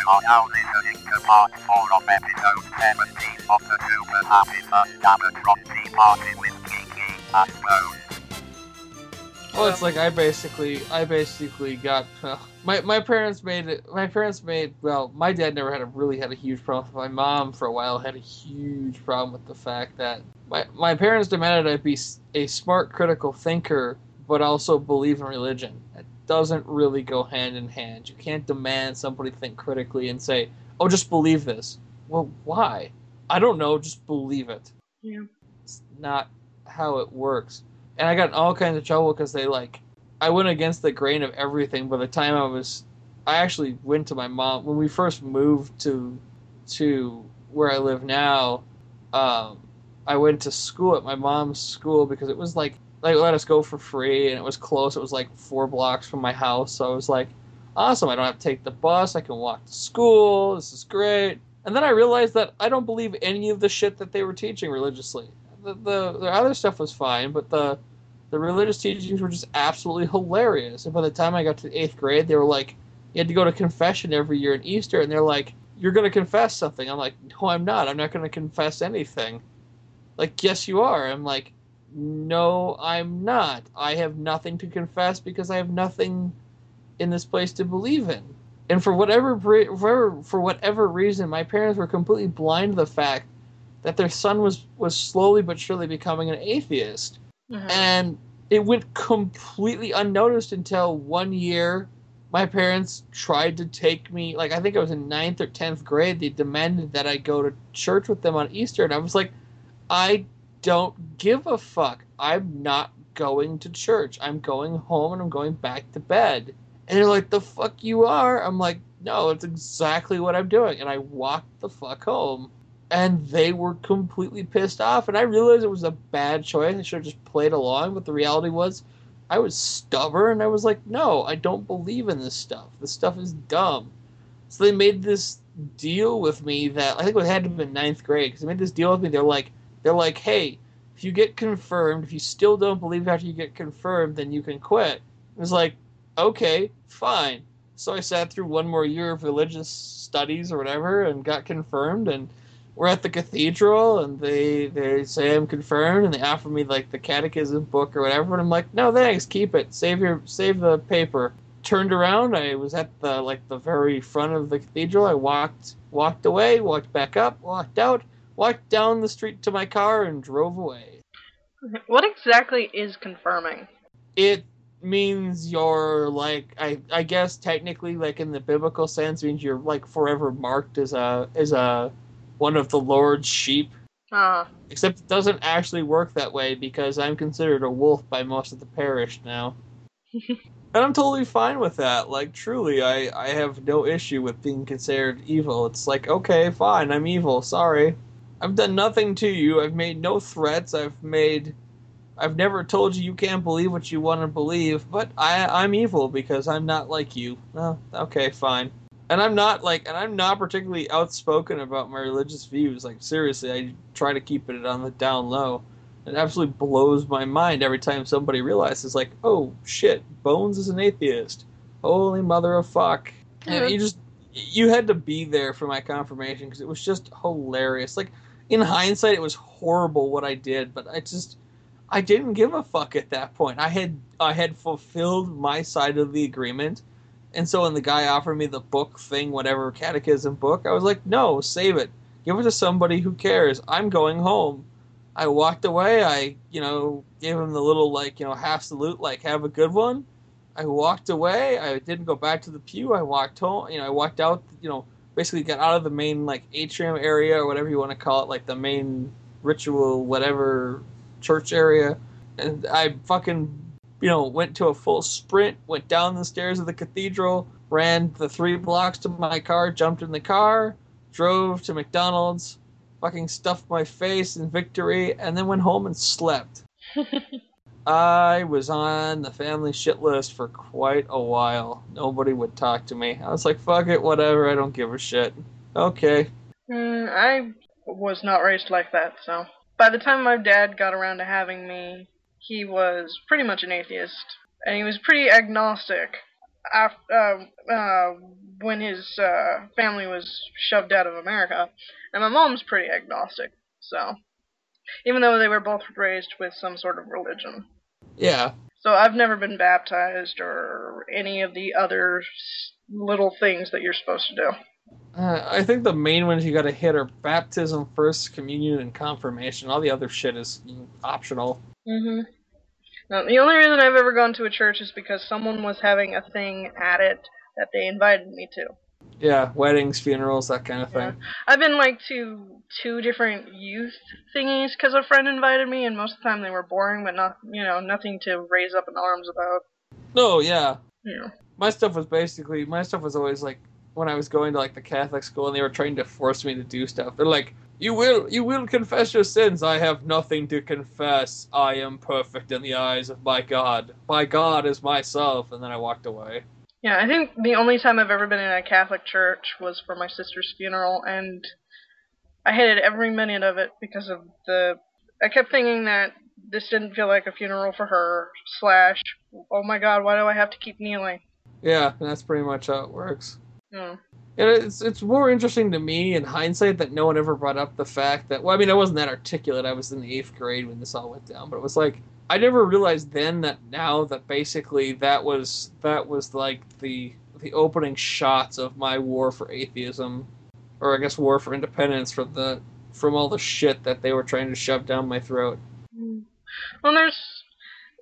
You are now listening to part 4 of episode 17 of the Super Happy Tea Party with Kiki and. Well, it's like I basically, I basically got well, my my parents made it. My parents made well. My dad never had a really had a huge problem. My mom for a while had a huge problem with the fact that my my parents demanded I be a smart, critical thinker, but also believe in religion. That doesn't really go hand in hand. You can't demand somebody think critically and say, "Oh, just believe this." Well, why? I don't know. Just believe it. Yeah. It's not how it works. And I got in all kinds of trouble because they like, I went against the grain of everything. By the time I was, I actually went to my mom when we first moved to, to where I live now. Um, I went to school at my mom's school because it was like like let us go for free and it was close. It was like four blocks from my house, so I was like, awesome. I don't have to take the bus. I can walk to school. This is great. And then I realized that I don't believe any of the shit that they were teaching religiously. The, the, the other stuff was fine, but the the religious teachings were just absolutely hilarious. And by the time I got to eighth grade, they were like, you had to go to confession every year in Easter, and they're like, you're going to confess something. I'm like, no, I'm not. I'm not going to confess anything. Like, yes, you are. I'm like, no, I'm not. I have nothing to confess because I have nothing in this place to believe in. And for whatever for, for whatever reason, my parents were completely blind to the fact that their son was was slowly but surely becoming an atheist Mhm. and it went completely unnoticed until one year my parents tried to take me like i think i was in ninth or 10th grade they demanded that i go to church with them on easter and i was like i don't give a fuck i'm not going to church i'm going home and i'm going back to bed and they're like the fuck you are i'm like no it's exactly what i'm doing and i walked the fuck home and they were completely pissed off. And I realized it was a bad choice. I should have just played along. But the reality was, I was stubborn. And I was like, no, I don't believe in this stuff. This stuff is dumb. So they made this deal with me that I think it had to have been ninth grade because they made this deal with me. They're like, they're like, hey, if you get confirmed, if you still don't believe after you get confirmed, then you can quit. It was like, okay, fine. So I sat through one more year of religious studies or whatever and got confirmed and we're at the cathedral and they they say I'm confirmed and they offer me like the catechism book or whatever and I'm like no thanks keep it save your save the paper turned around I was at the like the very front of the cathedral I walked walked away walked back up walked out walked down the street to my car and drove away What exactly is confirming? it means you're like I I guess technically like in the biblical sense means you're like forever marked as a as a one of the Lord's sheep Ah, Except it doesn't actually work that way because I'm considered a wolf by most of the parish now. and I'm totally fine with that. Like, truly, I, I have no issue with being considered evil. It's like, okay, fine, I'm evil, sorry. I've done nothing to you. I've made no threats. I've made. I've never told you you can't believe what you want to believe, but I, I'm evil because I'm not like you. Oh, okay, fine and I'm not like, and I'm not particularly outspoken about my religious views. Like seriously, I try to keep it on the down low. It absolutely blows my mind every time somebody realizes, like, oh shit, Bones is an atheist. Holy mother of fuck! And Yeah. you just, you had to be there for my confirmation because it was just hilarious. Like in hindsight, it was horrible what I did, but I just, I didn't give a fuck at that point. I had, I had fulfilled my side of the agreement. And so when the guy offered me the book thing, whatever catechism book, I was like, no, save it. Give it to somebody who cares. I'm going home. I walked away. I, you know, gave him the little, like, you know, half salute, like, have a good one. I walked away. I didn't go back to the pew. I walked home. You know, I walked out, you know, basically got out of the main, like, atrium area or whatever you want to call it, like the main ritual, whatever church area. And I fucking you know, went to a full sprint, went down the stairs of the cathedral, ran the three blocks to my car, jumped in the car, drove to McDonald's, fucking stuffed my face in victory, and then went home and slept. I was on the family shit list for quite a while. Nobody would talk to me. I was like, fuck it, whatever, I don't give a shit. Okay. Mm, I was not raised like that, so. By the time my dad got around to having me, he was pretty much an atheist. And he was pretty agnostic after uh, uh, when his uh, family was shoved out of America, and my mom's pretty agnostic. So even though they were both raised with some sort of religion, Yeah. so I've never been baptized or any of the other little things that you're supposed to do. Uh, I think the main ones you got to hit are baptism, first communion, and confirmation. All the other shit is mm, optional. hmm Now, the only reason I've ever gone to a church is because someone was having a thing at it that they invited me to. Yeah, weddings, funerals, that kind of thing. I've been like to two different youth thingies because a friend invited me, and most of the time they were boring, but not you know nothing to raise up in arms about. No, yeah. Yeah. My stuff was basically my stuff was always like when I was going to like the Catholic school and they were trying to force me to do stuff. They're like, "You will, you will confess your sins. I have nothing to confess. I am perfect in the eyes of my God. My God is myself." And then I walked away. Yeah, I think the only time I've ever been in a Catholic church was for my sister's funeral, and I hated every minute of it because of the. I kept thinking that this didn't feel like a funeral for her. Slash, oh my God, why do I have to keep kneeling? Yeah, and that's pretty much how it works. Hmm. It's it's more interesting to me in hindsight that no one ever brought up the fact that well, I mean, I wasn't that articulate. I was in the eighth grade when this all went down, but it was like I never realized then that now that basically that was that was like the the opening shots of my war for atheism, or I guess war for independence from the from all the shit that they were trying to shove down my throat. Well, there's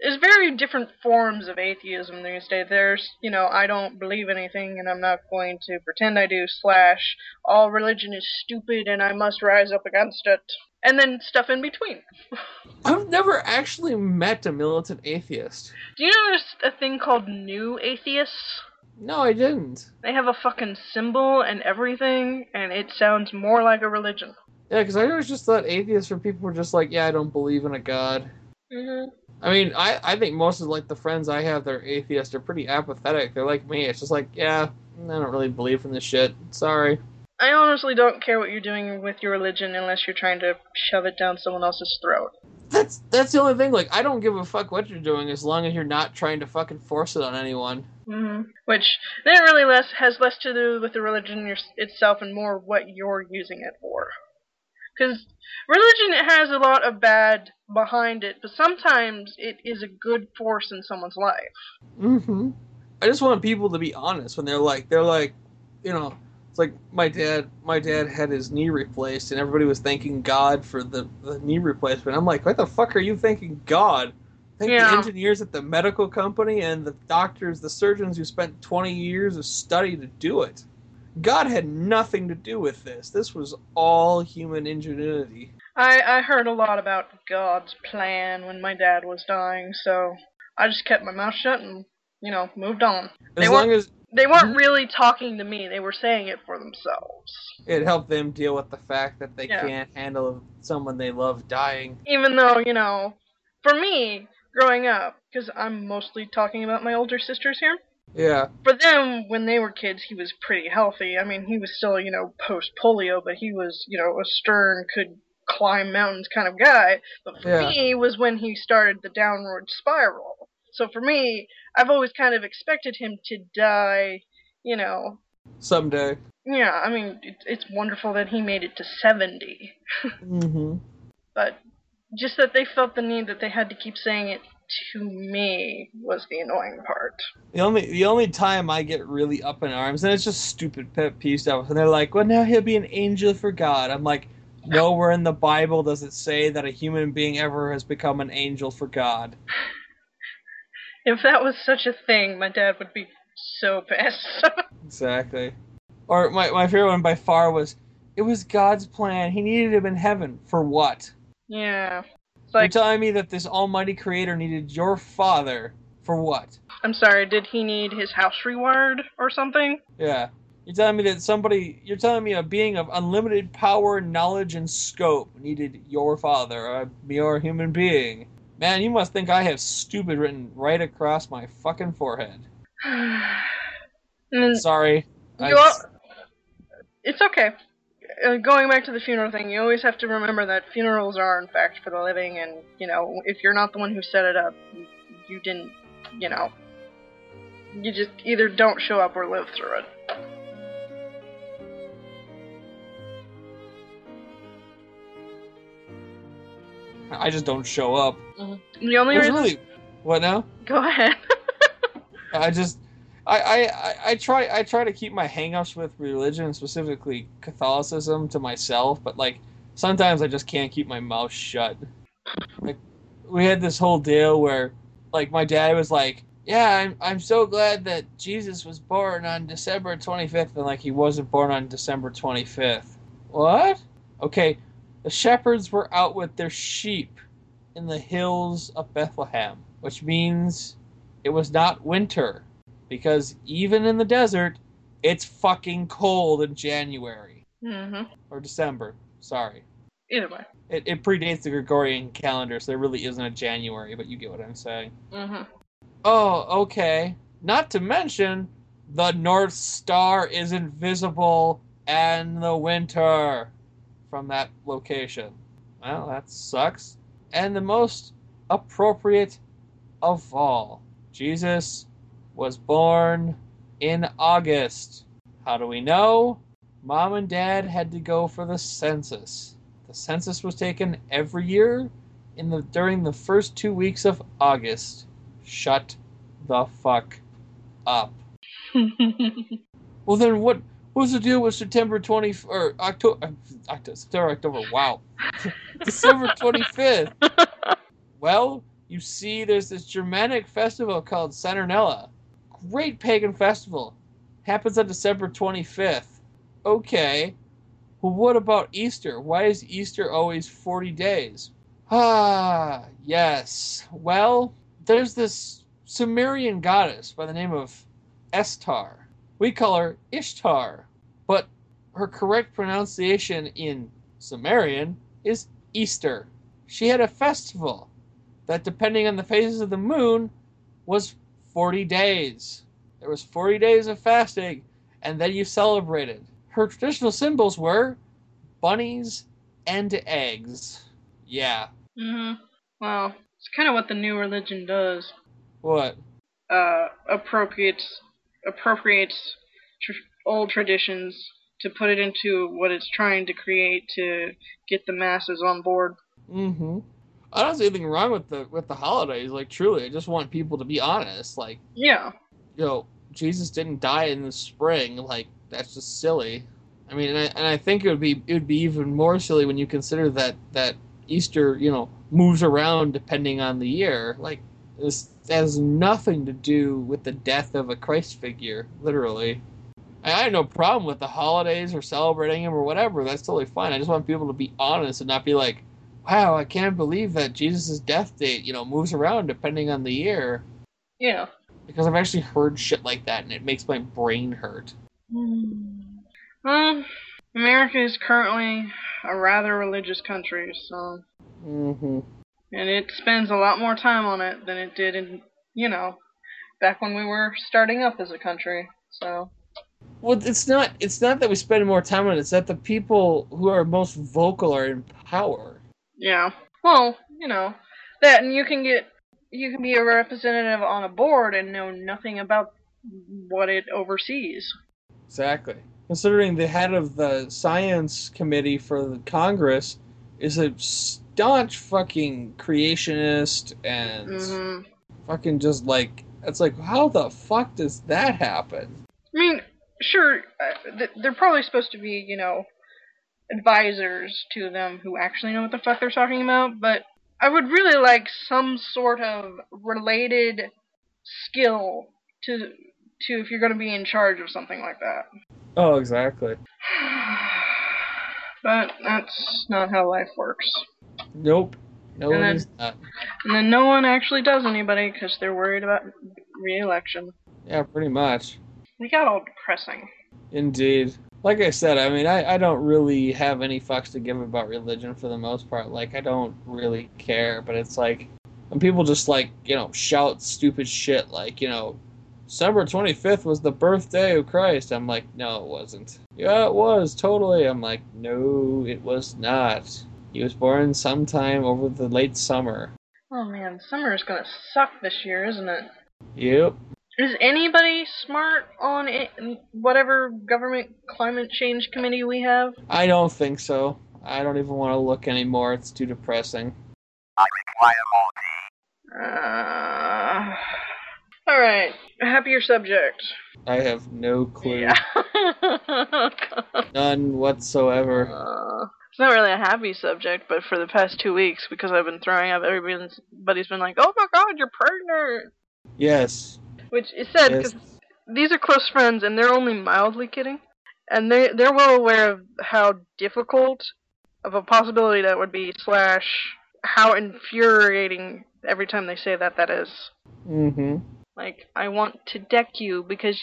there's very different forms of atheism these days. There's, you know, I don't believe anything and I'm not going to pretend I do. Slash, all religion is stupid and I must rise up against it. And then stuff in between. I've never actually met a militant atheist. Do you know there's a thing called new atheists? No, I didn't. They have a fucking symbol and everything, and it sounds more like a religion. Yeah, because I always just thought atheists were people who were just like, yeah, I don't believe in a god. Mm-hmm. I mean, I, I think most of like the friends I have they're atheists They're pretty apathetic. They're like me. It's just like, yeah, I don't really believe in this shit. Sorry. I honestly don't care what you're doing with your religion unless you're trying to shove it down someone else's throat. That's that's the only thing. Like, I don't give a fuck what you're doing as long as you're not trying to fucking force it on anyone. hmm Which then really less has less to do with the religion your, itself and more what you're using it for. Because religion it has a lot of bad behind it, but sometimes it is a good force in someone's life. Mm-hmm. I just want people to be honest when they're like, they're like, you know, it's like my dad. My dad had his knee replaced, and everybody was thanking God for the, the knee replacement. I'm like, what the fuck are you thanking God? Thank Yeah. the engineers at the medical company and the doctors, the surgeons who spent 20 years of study to do it. God had nothing to do with this. This was all human ingenuity. I, I heard a lot about God's plan when my dad was dying, so I just kept my mouth shut and, you know, moved on. As They long as They weren't Mhm. really talking to me, they were saying it for themselves. it helped them deal with the fact that they Yeah. can't handle someone they love dying. Even though, you know, for me, growing up, because I'm mostly talking about my older sisters here, Yeah. for them, when they were kids, he was pretty healthy. I mean, he was still, you know, post polio, but he was, you know, a stern, could climb mountains kind of guy. But for Yeah. me, was when he started the downward spiral. So for me, I've always kind of expected him to die, you know. Someday. Yeah, I mean, it, it's wonderful that he made it to 70. Mm-hmm. but just that they felt the need that they had to keep saying it to me was the annoying part. The only the only time I get really up in arms, and it's just stupid pet peeve stuff, and they're like, "Well, now he'll be an angel for God." I'm like, nowhere in the Bible does it say that a human being ever has become an angel for God. If that was such a thing, my dad would be so pissed. Exactly. Or my my favorite one by far was, "It was God's plan. He needed him in heaven for what?" yeah. It's You're telling me that this Almighty Creator needed your father for what? I'm sorry, did he need his house rewired or something? Yeah. You're telling me that somebody, you're telling me a being of unlimited power, knowledge, and scope needed your father, a mere human being. Man, you must think I have stupid written right across my fucking forehead. Sorry. I- you al- it's okay. Uh, going back to the funeral thing, you always have to remember that funerals are, in fact, for the living, and, you know, if you're not the one who set it up, you, you didn't, you know, You just either don't show up or live through it. I just don't show up. The only reason. really what now? Go ahead. I just I, I, I- try I try to keep my hangups with religion, specifically Catholicism, to myself, but like sometimes I just can't keep my mouth shut. Like we had this whole deal where like my dad was like, Yeah, I'm I'm so glad that Jesus was born on December twenty fifth and like he wasn't born on December twenty fifth. What? Okay. The shepherds were out with their sheep in the hills of Bethlehem, which means it was not winter because even in the desert it's fucking cold in january. Hmm or december sorry. Either way. it, it predates the gregorian calendar so there really isn't a january but you get what i'm saying. Hmm oh okay. Not to mention the north star is invisible and the winter from that location. Well that sucks. And the most appropriate of all jesus was born in August. How do we know? Mom and Dad had to go for the census. The census was taken every year in the during the first 2 weeks of August. Shut the fuck up. Well then what what's the deal with September 20 or October uh, October September October wow. December 25th. Well, you see, there's this Germanic festival called Saturnalia. Great pagan festival. Happens on December 25th. Okay. Well, what about Easter? Why is Easter always 40 days? Ah, yes. Well, there's this Sumerian goddess by the name of Estar. We call her Ishtar, but her correct pronunciation in Sumerian is Easter. She had a festival that, depending on the phases of the moon, was 40 days. There was 40 days of fasting, and then you celebrated. Her traditional symbols were bunnies and eggs. Yeah. hmm Well, it's kind of what the new religion does. What? Uh, appropriates appropriates tr- old traditions to put it into what it's trying to create to get the masses on board. Mm-hmm. I don't see anything wrong with the with the holidays. Like truly, I just want people to be honest. Like, Yeah. you know, Jesus didn't die in the spring. Like that's just silly. I mean, and I, and I think it would be it would be even more silly when you consider that that Easter, you know, moves around depending on the year. Like this has nothing to do with the death of a Christ figure, literally. I I have no problem with the holidays or celebrating them or whatever. That's totally fine. I just want people to be honest and not be like, "Wow, I can't believe that Jesus' death date, you know, moves around depending on the year." Yeah. Because I've actually heard shit like that, and it makes my brain hurt. Well, America is currently a rather religious country, so Mm-hmm. and it spends a lot more time on it than it did in, you know, back when we were starting up as a country. So, Well, it's not. It's not that we spend more time on it. It's that the people who are most vocal are in power. Yeah. Well, you know, that and you can get you can be a representative on a board and know nothing about what it oversees. Exactly. Considering the head of the science committee for the Congress is a staunch fucking creationist and hmm fucking just like it's like how the fuck does that happen? I mean, sure, uh, they're probably supposed to be, you know, advisors to them who actually know what the fuck they're talking about, but I would really like some sort of related skill to to if you're going to be in charge of something like that. Oh, exactly. but that's not how life works. Nope. No, And then- is not. And then no one actually does anybody because they're worried about re-election. Yeah, pretty much. We got all depressing. Indeed. Like I said, I mean, I, I don't really have any fucks to give about religion for the most part. Like, I don't really care, but it's like, when people just, like, you know, shout stupid shit, like, you know, December 25th was the birthday of Christ. I'm like, no, it wasn't. Yeah, it was, totally. I'm like, no, it was not. He was born sometime over the late summer. Oh man, summer is gonna suck this year, isn't it? Yep. Is anybody smart on it, whatever government climate change committee we have? I don't think so. I don't even want to look anymore. It's too depressing. I require more tea. Uh, all right, happier subject. I have no clue. Yeah. None whatsoever. Uh, it's not really a happy subject, but for the past two weeks, because I've been throwing up, everybody's been like, "Oh my God, you're pregnant," Yes. Which is sad Yes. because these are close friends, and they're only mildly kidding, and they they're well aware of how difficult of a possibility that would be, slash how infuriating every time they say that that is. Mm-hmm. Like, I want to deck you because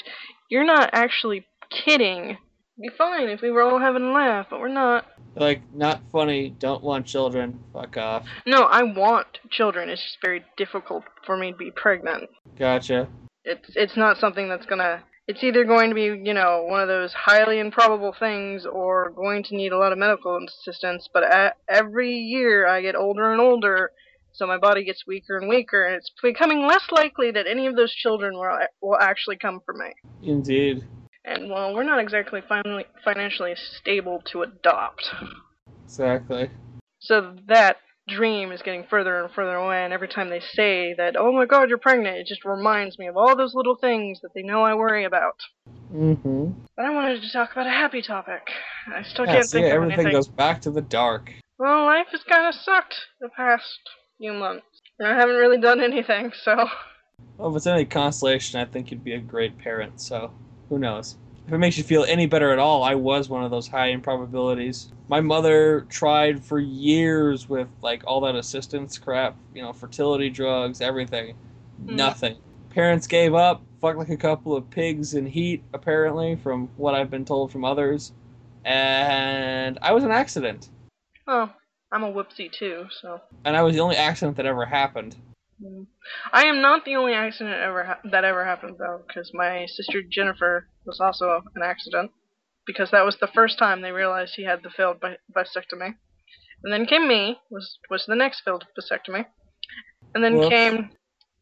you're not actually kidding. It'd be fine if we were all having a laugh, but we're not. Like, not funny. Don't want children. Fuck off. No, I want children. It's just very difficult for me to be pregnant. Gotcha. It's it's not something that's gonna. It's either going to be, you know, one of those highly improbable things, or going to need a lot of medical assistance. But every year I get older and older, so my body gets weaker and weaker, and it's becoming less likely that any of those children will will actually come from me. Indeed. And well, we're not exactly finally, financially stable to adopt. Exactly. So that dream is getting further and further away, and every time they say that, oh my god, you're pregnant, it just reminds me of all those little things that they know I worry about. Mm-hmm. But I wanted to talk about a happy topic. I still Yeah, can't see, think of everything anything. goes back to the dark. Well, life has kind of sucked the past few months. And I haven't really done anything, so. Well, if it's any consolation, I think you'd be a great parent, so who knows? If it makes you feel any better at all, I was one of those high improbabilities. My mother tried for years with like all that assistance crap, you know, fertility drugs, everything. Hmm. Nothing. Parents gave up, fucked like a couple of pigs in heat, apparently, from what I've been told from others. And I was an accident. Oh, I'm a whoopsie too, so. And I was the only accident that ever happened. Mm. I am not the only accident ever ha- that ever happened though, because my sister Jennifer was also an accident, because that was the first time they realized he had the failed bi- vasectomy, and then came me was was the next failed vasectomy, and then Whoops. came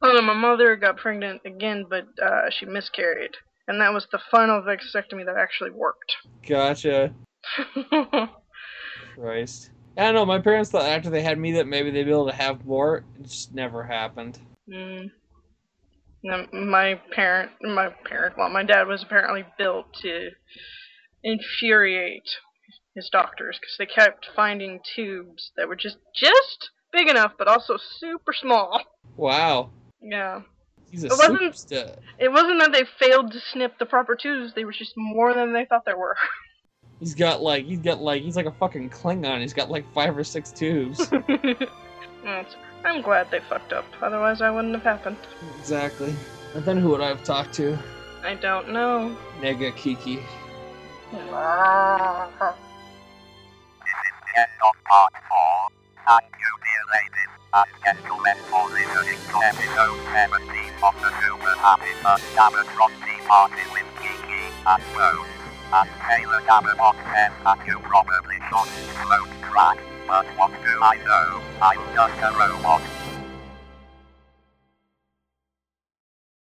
oh no, my mother got pregnant again, but uh, she miscarried, and that was the final vasectomy that actually worked. Gotcha. Christ. I don't know. My parents thought after they had me that maybe they'd be able to have more. It just never happened. Mm. No, my parent, my parent, well, my dad was apparently built to infuriate his doctors because they kept finding tubes that were just just big enough, but also super small. Wow. Yeah, He's a It wasn't- super stud. it wasn't that they failed to snip the proper tubes; they were just more than they thought there were. He's got like he's got like he's like a fucking Klingon. He's got like five or six tubes. I'm glad they fucked up. Otherwise, I wouldn't have happened. exactly. And then who would I have talked to? I don't know. Nega Kiki. This is the end of part 4. Thank you, dear ladies and gentlemen, for listening to episode 17 of the Super Happy First Dabber Tea Party with Kiki and Bones. And Taylor Dabberbox says that you probably shouldn't smoke crack, but what do I know? I'm just a robot.